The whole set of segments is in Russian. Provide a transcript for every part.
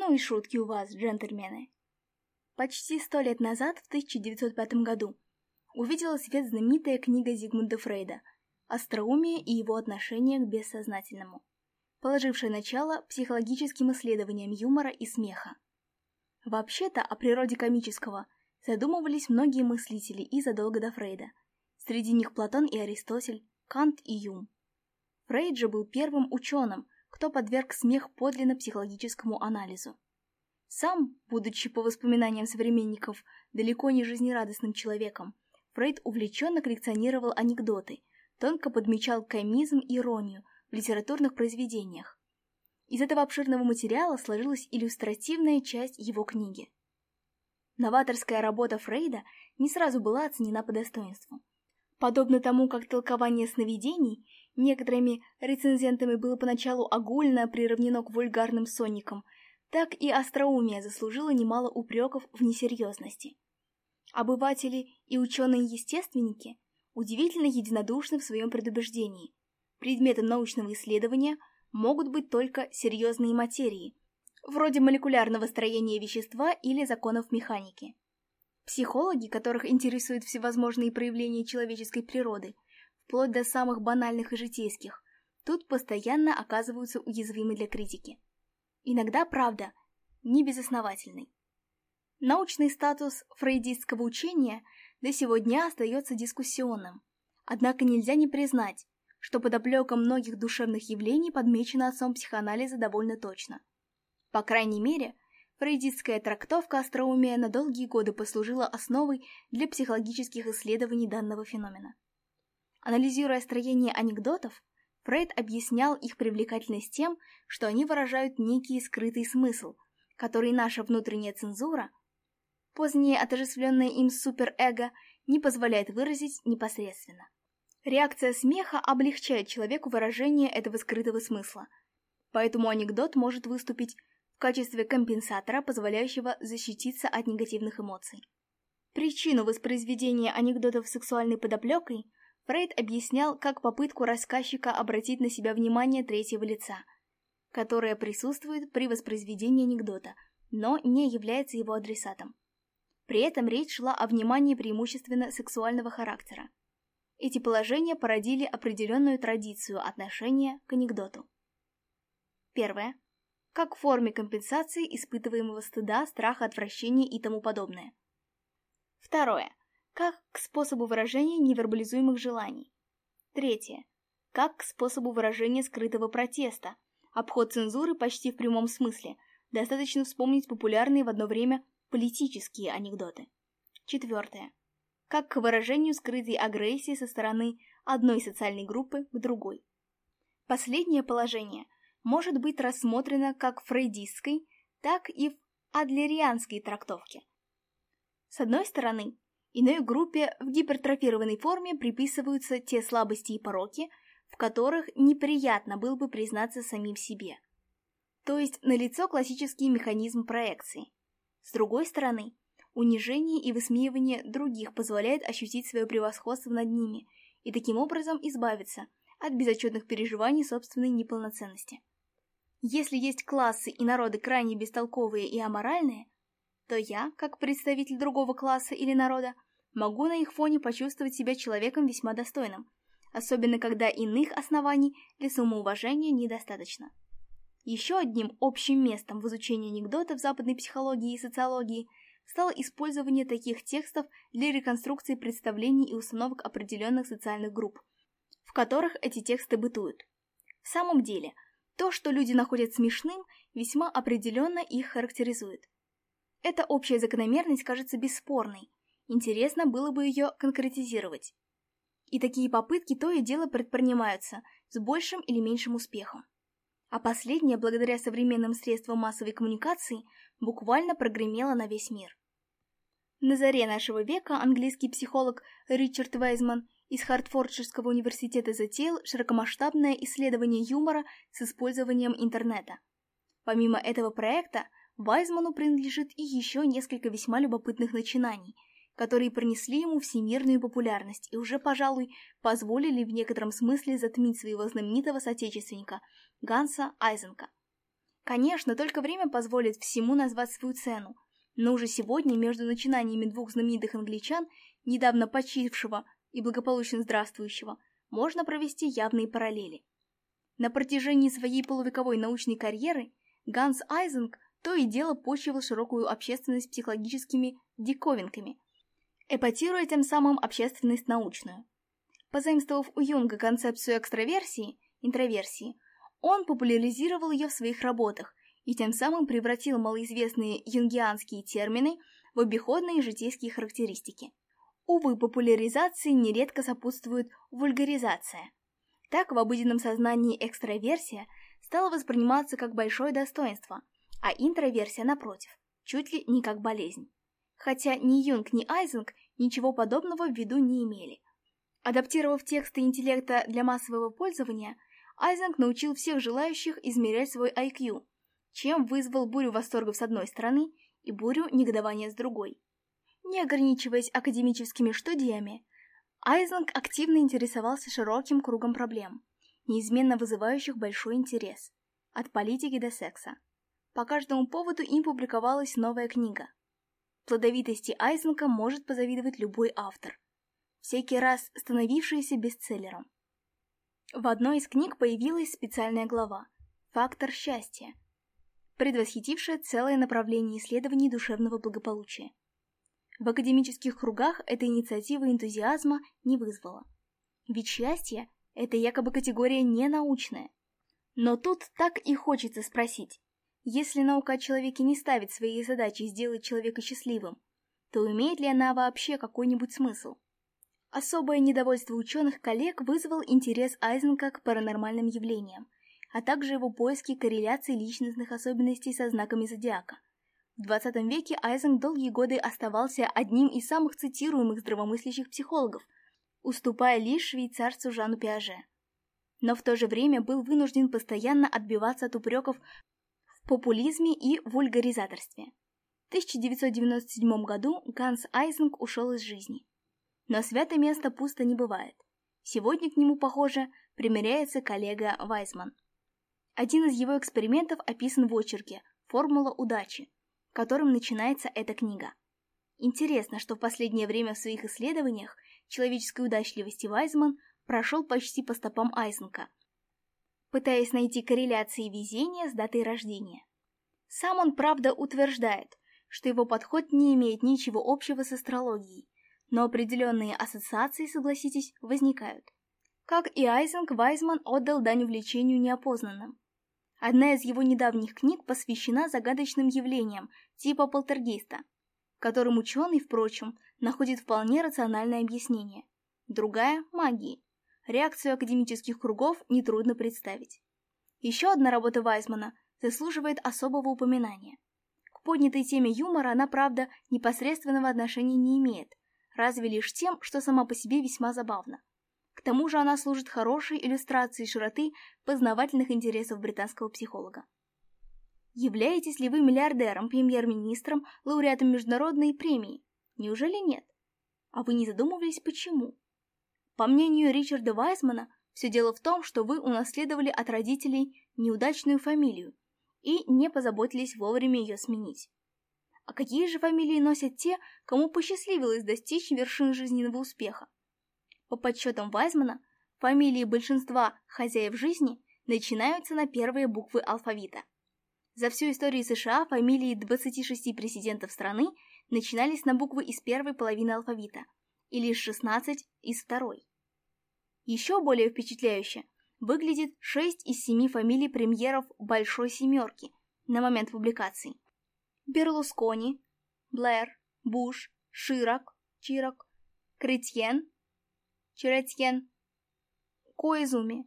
ну и шутки у вас, джентльмены. Почти сто лет назад, в 1905 году, увидела свет знаменитая книга Зигмунда Фрейда «Остроумие и его отношение к бессознательному», положившая начало психологическим исследованиям юмора и смеха. Вообще-то о природе комического задумывались многие мыслители и задолго до Фрейда. Среди них Платон и Аристотель, Кант и Юм. Фрейд же был первым ученым, кто подверг смех подлинно психологическому анализу. Сам, будучи по воспоминаниям современников далеко не жизнерадостным человеком, Фрейд увлеченно коллекционировал анекдоты, тонко подмечал комизм и иронию в литературных произведениях. Из этого обширного материала сложилась иллюстративная часть его книги. Новаторская работа Фрейда не сразу была оценена по достоинству. Подобно тому, как толкование сновидений – некоторыми рецензентами было поначалу огульно приравнено к вульгарным сонникам, так и остроумие заслужило немало упреков в несерьезности. Обыватели и ученые-естественники удивительно единодушны в своем предубеждении. Предметом научного исследования могут быть только серьезные материи, вроде молекулярного строения вещества или законов механики. Психологи, которых интересуют всевозможные проявления человеческой природы – вплоть до самых банальных и житейских, тут постоянно оказываются уязвимы для критики. Иногда правда, не безосновательной. Научный статус фрейдистского учения до сего дня остается дискуссионным. Однако нельзя не признать, что подоплека многих душевных явлений подмечено отцом психоанализа довольно точно. По крайней мере, фрейдистская трактовка остроумия на долгие годы послужила основой для психологических исследований данного феномена. Анализируя строение анекдотов, Фрейд объяснял их привлекательность тем, что они выражают некий скрытый смысл, который наша внутренняя цензура, позднее отождествленная им суперэго, не позволяет выразить непосредственно. Реакция смеха облегчает человеку выражение этого скрытого смысла, поэтому анекдот может выступить в качестве компенсатора, позволяющего защититься от негативных эмоций. Причину воспроизведения анекдотов сексуальной подоплекой – Фрейд объяснял как попытку рассказчика обратить на себя внимание третьего лица, которое присутствует при воспроизведении анекдота, но не является его адресатом. При этом речь шла о внимании преимущественно сексуального характера. Эти положения породили определенную традицию отношения к анекдоту. Первое. Как в форме компенсации испытываемого стыда, страха, отвращения и тому подобное. Второе как к способу выражения невербализуемых желаний. Третье. Как к способу выражения скрытого протеста. Обход цензуры почти в прямом смысле. Достаточно вспомнить популярные в одно время политические анекдоты. Четвертое. Как к выражению скрытой агрессии со стороны одной социальной группы к другой. Последнее положение может быть рассмотрено как в фрейдистской, так и в адлерианской трактовке. С одной стороны, Иной группе в гипертрофированной форме приписываются те слабости и пороки, в которых неприятно было бы признаться самим себе. То есть налицо классический механизм проекции. С другой стороны, унижение и высмеивание других позволяет ощутить свое превосходство над ними и таким образом избавиться от безотчетных переживаний собственной неполноценности. Если есть классы и народы крайне бестолковые и аморальные – то я, как представитель другого класса или народа, могу на их фоне почувствовать себя человеком весьма достойным, особенно когда иных оснований для самоуважения недостаточно. Еще одним общим местом в изучении анекдотов западной психологии и социологии стало использование таких текстов для реконструкции представлений и установок определенных социальных групп, в которых эти тексты бытуют. В самом деле, то, что люди находят смешным, весьма определенно их характеризует. Эта общая закономерность кажется бесспорной. Интересно было бы ее конкретизировать. И такие попытки то и дело предпринимаются с большим или меньшим успехом. А последнее, благодаря современным средствам массовой коммуникации, буквально прогремело на весь мир. На заре нашего века английский психолог Ричард Вейзман из Хартфордширского университета затеял широкомасштабное исследование юмора с использованием интернета. Помимо этого проекта – Вайзману принадлежит и еще несколько весьма любопытных начинаний, которые принесли ему всемирную популярность и уже, пожалуй, позволили в некотором смысле затмить своего знаменитого соотечественника Ганса Айзенка. Конечно, только время позволит всему назвать свою цену, но уже сегодня между начинаниями двух знаменитых англичан, недавно почившего и благополучно здравствующего, можно провести явные параллели. На протяжении своей полувековой научной карьеры Ганс Айзенк – то и дело почивал широкую общественность психологическими диковинками, эпатируя тем самым общественность научную. Позаимствовав у Юнга концепцию экстраверсии, интроверсии, он популяризировал ее в своих работах и тем самым превратил малоизвестные юнгианские термины в обиходные житейские характеристики. Увы, популяризации нередко сопутствует вульгаризация. Так в обыденном сознании экстраверсия стала восприниматься как большое достоинство – а интроверсия, напротив, чуть ли не как болезнь. Хотя ни Юнг, ни Айзенг ничего подобного в виду не имели. Адаптировав тексты интеллекта для массового пользования, Айзенг научил всех желающих измерять свой IQ, чем вызвал бурю восторгов с одной стороны и бурю негодования с другой. Не ограничиваясь академическими студиями, Айзенг активно интересовался широким кругом проблем, неизменно вызывающих большой интерес, от политики до секса. По каждому поводу им публиковалась новая книга. Плодовитости Айзенка может позавидовать любой автор, всякий раз становившийся бестселлером. В одной из книг появилась специальная глава «Фактор счастья», предвосхитившая целое направление исследований душевного благополучия. В академических кругах эта инициатива энтузиазма не вызвала. Ведь счастье – это якобы категория ненаучная. Но тут так и хочется спросить, если наука о человеке не ставит своей задачей сделать человека счастливым, то имеет ли она вообще какой-нибудь смысл? Особое недовольство ученых-коллег вызвал интерес Айзенка к паранормальным явлениям, а также его поиски корреляции личностных особенностей со знаками зодиака. В 20 веке Айзенк долгие годы оставался одним из самых цитируемых здравомыслящих психологов, уступая лишь швейцарцу Жану Пиаже. Но в то же время был вынужден постоянно отбиваться от упреков популизме и вульгаризаторстве. В 1997 году Ганс Айзинг ушел из жизни. Но святое место пусто не бывает. Сегодня к нему, похоже, примиряется коллега Вайзман. Один из его экспериментов описан в очерке «Формула удачи», которым начинается эта книга. Интересно, что в последнее время в своих исследованиях человеческой удачливости Вайзман прошел почти по стопам Айзенка – пытаясь найти корреляции везения с датой рождения. Сам он, правда, утверждает, что его подход не имеет ничего общего с астрологией, но определенные ассоциации, согласитесь, возникают. Как и Айзенг, Вайзман отдал дань увлечению неопознанным. Одна из его недавних книг посвящена загадочным явлениям типа полтергейста, которым ученый, впрочем, находит вполне рациональное объяснение. Другая – магии. Реакцию академических кругов нетрудно представить. Еще одна работа Вайсмана заслуживает особого упоминания. К поднятой теме юмора она, правда, непосредственного отношения не имеет, разве лишь тем, что сама по себе весьма забавна. К тому же она служит хорошей иллюстрацией широты познавательных интересов британского психолога. Являетесь ли вы миллиардером, премьер-министром, лауреатом международной премии? Неужели нет? А вы не задумывались, почему? По мнению Ричарда Вайсмана, все дело в том, что вы унаследовали от родителей неудачную фамилию и не позаботились вовремя ее сменить. А какие же фамилии носят те, кому посчастливилось достичь вершин жизненного успеха? По подсчетам Вайзмана, фамилии большинства хозяев жизни начинаются на первые буквы алфавита. За всю историю США фамилии 26 президентов страны начинались на буквы из первой половины алфавита и лишь 16 из второй. Еще более впечатляюще выглядит 6 из 7 фамилий премьеров «Большой семерки» на момент публикации. Берлускони, Блэр, Буш, Широк, Чирок, Кретьен, Чиретьен, Коизуми.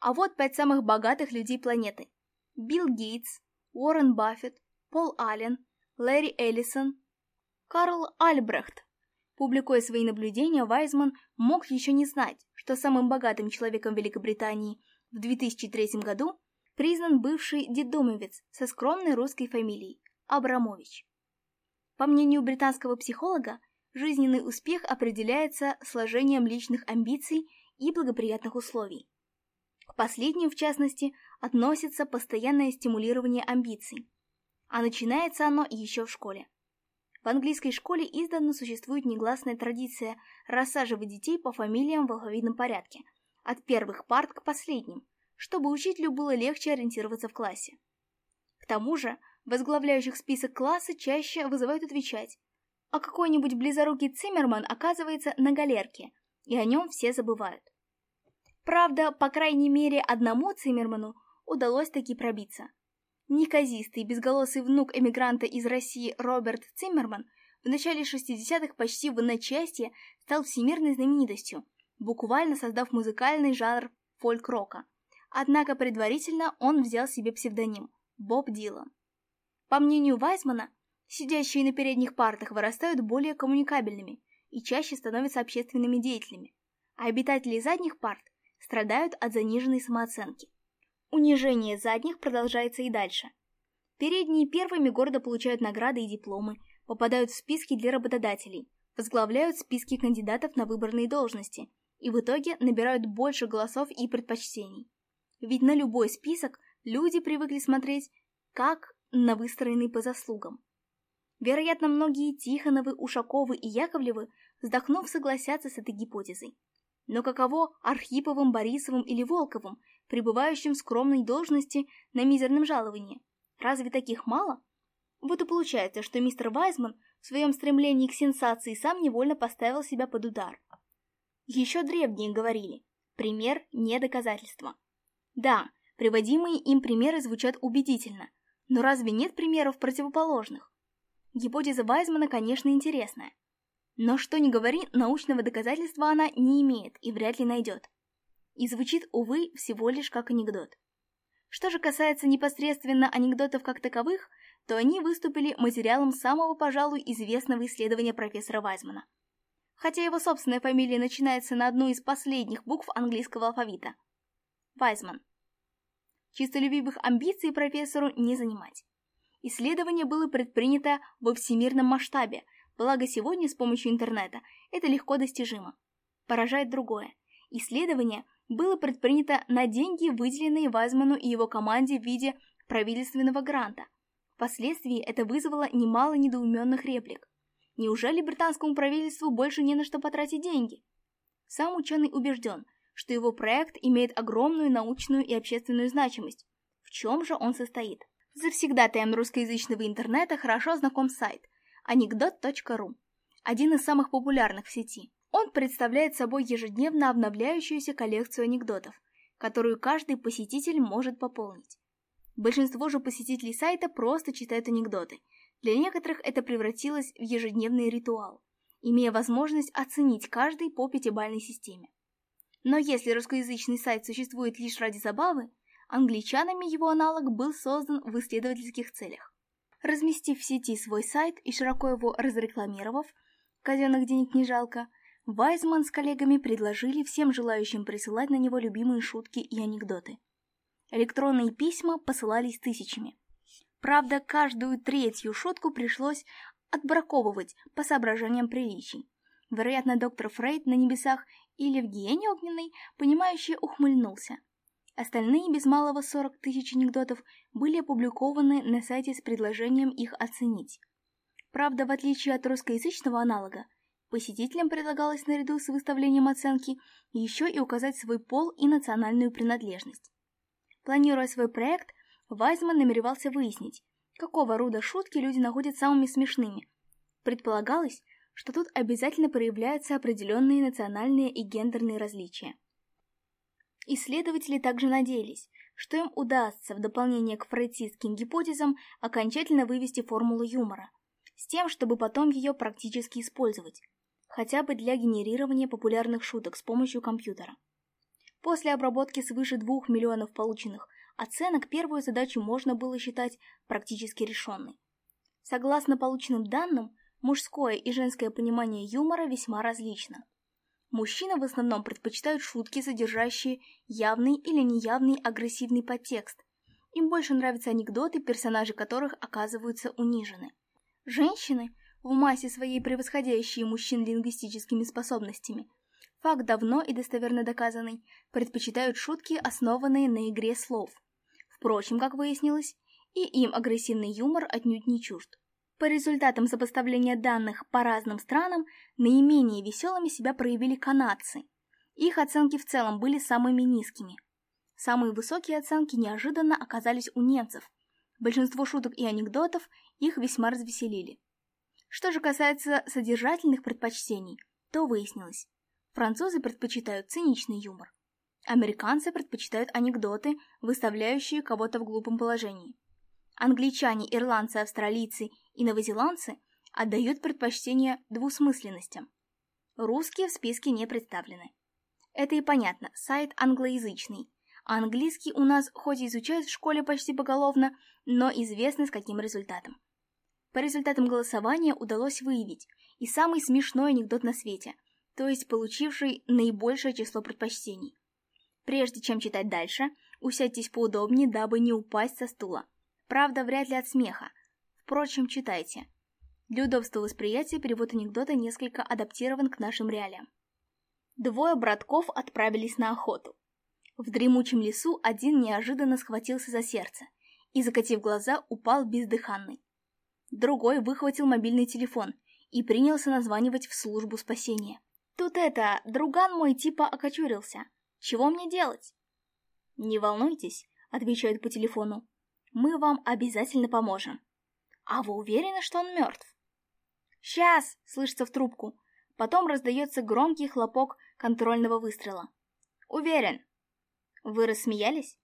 А вот пять самых богатых людей планеты. Билл Гейтс, Уоррен Баффет, Пол Аллен, Лэри Эллисон, Карл Альбрехт, Публикуя свои наблюдения, Вайзман мог еще не знать, что самым богатым человеком Великобритании в 2003 году признан бывший дедомовец со скромной русской фамилией – Абрамович. По мнению британского психолога, жизненный успех определяется сложением личных амбиций и благоприятных условий. К последним, в частности, относится постоянное стимулирование амбиций, а начинается оно еще в школе. В английской школе издавна существует негласная традиция рассаживать детей по фамилиям в алфавитном порядке, от первых парт к последним, чтобы учителю было легче ориентироваться в классе. К тому же, возглавляющих список класса чаще вызывают отвечать, а какой-нибудь близорукий Циммерман оказывается на галерке, и о нем все забывают. Правда, по крайней мере, одному Циммерману удалось таки пробиться. Неказистый, безголосый внук эмигранта из России Роберт Циммерман в начале 60-х почти в одночасье стал всемирной знаменитостью, буквально создав музыкальный жанр фольк-рока. Однако предварительно он взял себе псевдоним – Боб Дилан. По мнению Вайзмана, сидящие на передних партах вырастают более коммуникабельными и чаще становятся общественными деятелями, а обитатели задних парт страдают от заниженной самооценки. Унижение задних продолжается и дальше. Передние первыми города получают награды и дипломы, попадают в списки для работодателей, возглавляют списки кандидатов на выборные должности и в итоге набирают больше голосов и предпочтений. Ведь на любой список люди привыкли смотреть как на выстроенный по заслугам. Вероятно, многие Тихоновы, Ушаковы и Яковлевы, вздохнув, согласятся с этой гипотезой. Но каково Архиповым, Борисовым или Волковым, пребывающим в скромной должности на мизерном жаловании. Разве таких мало? Вот и получается, что мистер Вайзман в своем стремлении к сенсации сам невольно поставил себя под удар. Еще древние говорили «пример не доказательство». Да, приводимые им примеры звучат убедительно, но разве нет примеров противоположных? Гипотеза Вайзмана, конечно, интересная. Но что ни говори, научного доказательства она не имеет и вряд ли найдет и звучит, увы, всего лишь как анекдот. Что же касается непосредственно анекдотов как таковых, то они выступили материалом самого, пожалуй, известного исследования профессора Вайзмана. Хотя его собственная фамилия начинается на одну из последних букв английского алфавита. Вайзман. Чисто любимых амбиций профессору не занимать. Исследование было предпринято во всемирном масштабе, благо сегодня с помощью интернета это легко достижимо. Поражает другое. Исследование – было предпринято на деньги, выделенные Вайзману и его команде в виде правительственного гранта. Впоследствии это вызвало немало недоуменных реплик. Неужели британскому правительству больше не на что потратить деньги? Сам ученый убежден, что его проект имеет огромную научную и общественную значимость. В чем же он состоит? Завсегдатаем русскоязычного интернета хорошо знаком сайт анекдот.ру, один из самых популярных в сети. Он представляет собой ежедневно обновляющуюся коллекцию анекдотов, которую каждый посетитель может пополнить. Большинство же посетителей сайта просто читают анекдоты. Для некоторых это превратилось в ежедневный ритуал, имея возможность оценить каждый по пятибалльной системе. Но если русскоязычный сайт существует лишь ради забавы, англичанами его аналог был создан в исследовательских целях. Разместив в сети свой сайт и широко его разрекламировав, казенных денег не жалко, Вайзман с коллегами предложили всем желающим присылать на него любимые шутки и анекдоты. Электронные письма посылались тысячами. Правда, каждую третью шутку пришлось отбраковывать по соображениям приличий. Вероятно, доктор Фрейд на небесах или в гиене огненной, понимающе ухмыльнулся. Остальные без малого 40 тысяч анекдотов были опубликованы на сайте с предложением их оценить. Правда, в отличие от русскоязычного аналога, посетителям предлагалось наряду с выставлением оценки еще и указать свой пол и национальную принадлежность. Планируя свой проект, Вайзман намеревался выяснить, какого рода шутки люди находят самыми смешными. Предполагалось, что тут обязательно проявляются определенные национальные и гендерные различия. Исследователи также надеялись, что им удастся в дополнение к фрейдистским гипотезам окончательно вывести формулу юмора, с тем, чтобы потом ее практически использовать хотя бы для генерирования популярных шуток с помощью компьютера. После обработки свыше 2 миллионов полученных оценок первую задачу можно было считать практически решенной. Согласно полученным данным, мужское и женское понимание юмора весьма различно. Мужчины в основном предпочитают шутки, содержащие явный или неявный агрессивный подтекст. Им больше нравятся анекдоты, персонажи которых оказываются унижены. Женщины – в массе своей превосходящие мужчин лингвистическими способностями. Факт давно и достоверно доказанный, предпочитают шутки, основанные на игре слов. Впрочем, как выяснилось, и им агрессивный юмор отнюдь не чужд. По результатам сопоставления данных по разным странам, наименее веселыми себя проявили канадцы. Их оценки в целом были самыми низкими. Самые высокие оценки неожиданно оказались у немцев. Большинство шуток и анекдотов их весьма развеселили. Что же касается содержательных предпочтений, то выяснилось. Французы предпочитают циничный юмор. Американцы предпочитают анекдоты, выставляющие кого-то в глупом положении. Англичане, ирландцы, австралийцы и новозеландцы отдают предпочтение двусмысленностям. Русские в списке не представлены. Это и понятно, сайт англоязычный, английский у нас хоть и изучают в школе почти поголовно, но известно с каким результатом. По результатам голосования удалось выявить и самый смешной анекдот на свете, то есть получивший наибольшее число предпочтений. Прежде чем читать дальше, усядьтесь поудобнее, дабы не упасть со стула. Правда, вряд ли от смеха. Впрочем, читайте. Для удобства восприятия перевод анекдота несколько адаптирован к нашим реалиям. Двое братков отправились на охоту. В дремучем лесу один неожиданно схватился за сердце и, закатив глаза, упал бездыханный. Другой выхватил мобильный телефон и принялся названивать в службу спасения. Тут это, друган мой типа окочурился. Чего мне делать? Не волнуйтесь, отвечают по телефону. Мы вам обязательно поможем. А вы уверены, что он мертв? Сейчас, слышится в трубку. Потом раздается громкий хлопок контрольного выстрела. Уверен. Вы рассмеялись?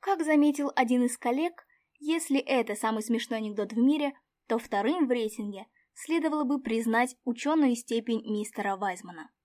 Как заметил один из коллег, если это самый смешной анекдот в мире – то вторым в рейтинге следовало бы признать ученую степень мистера Вайзмана.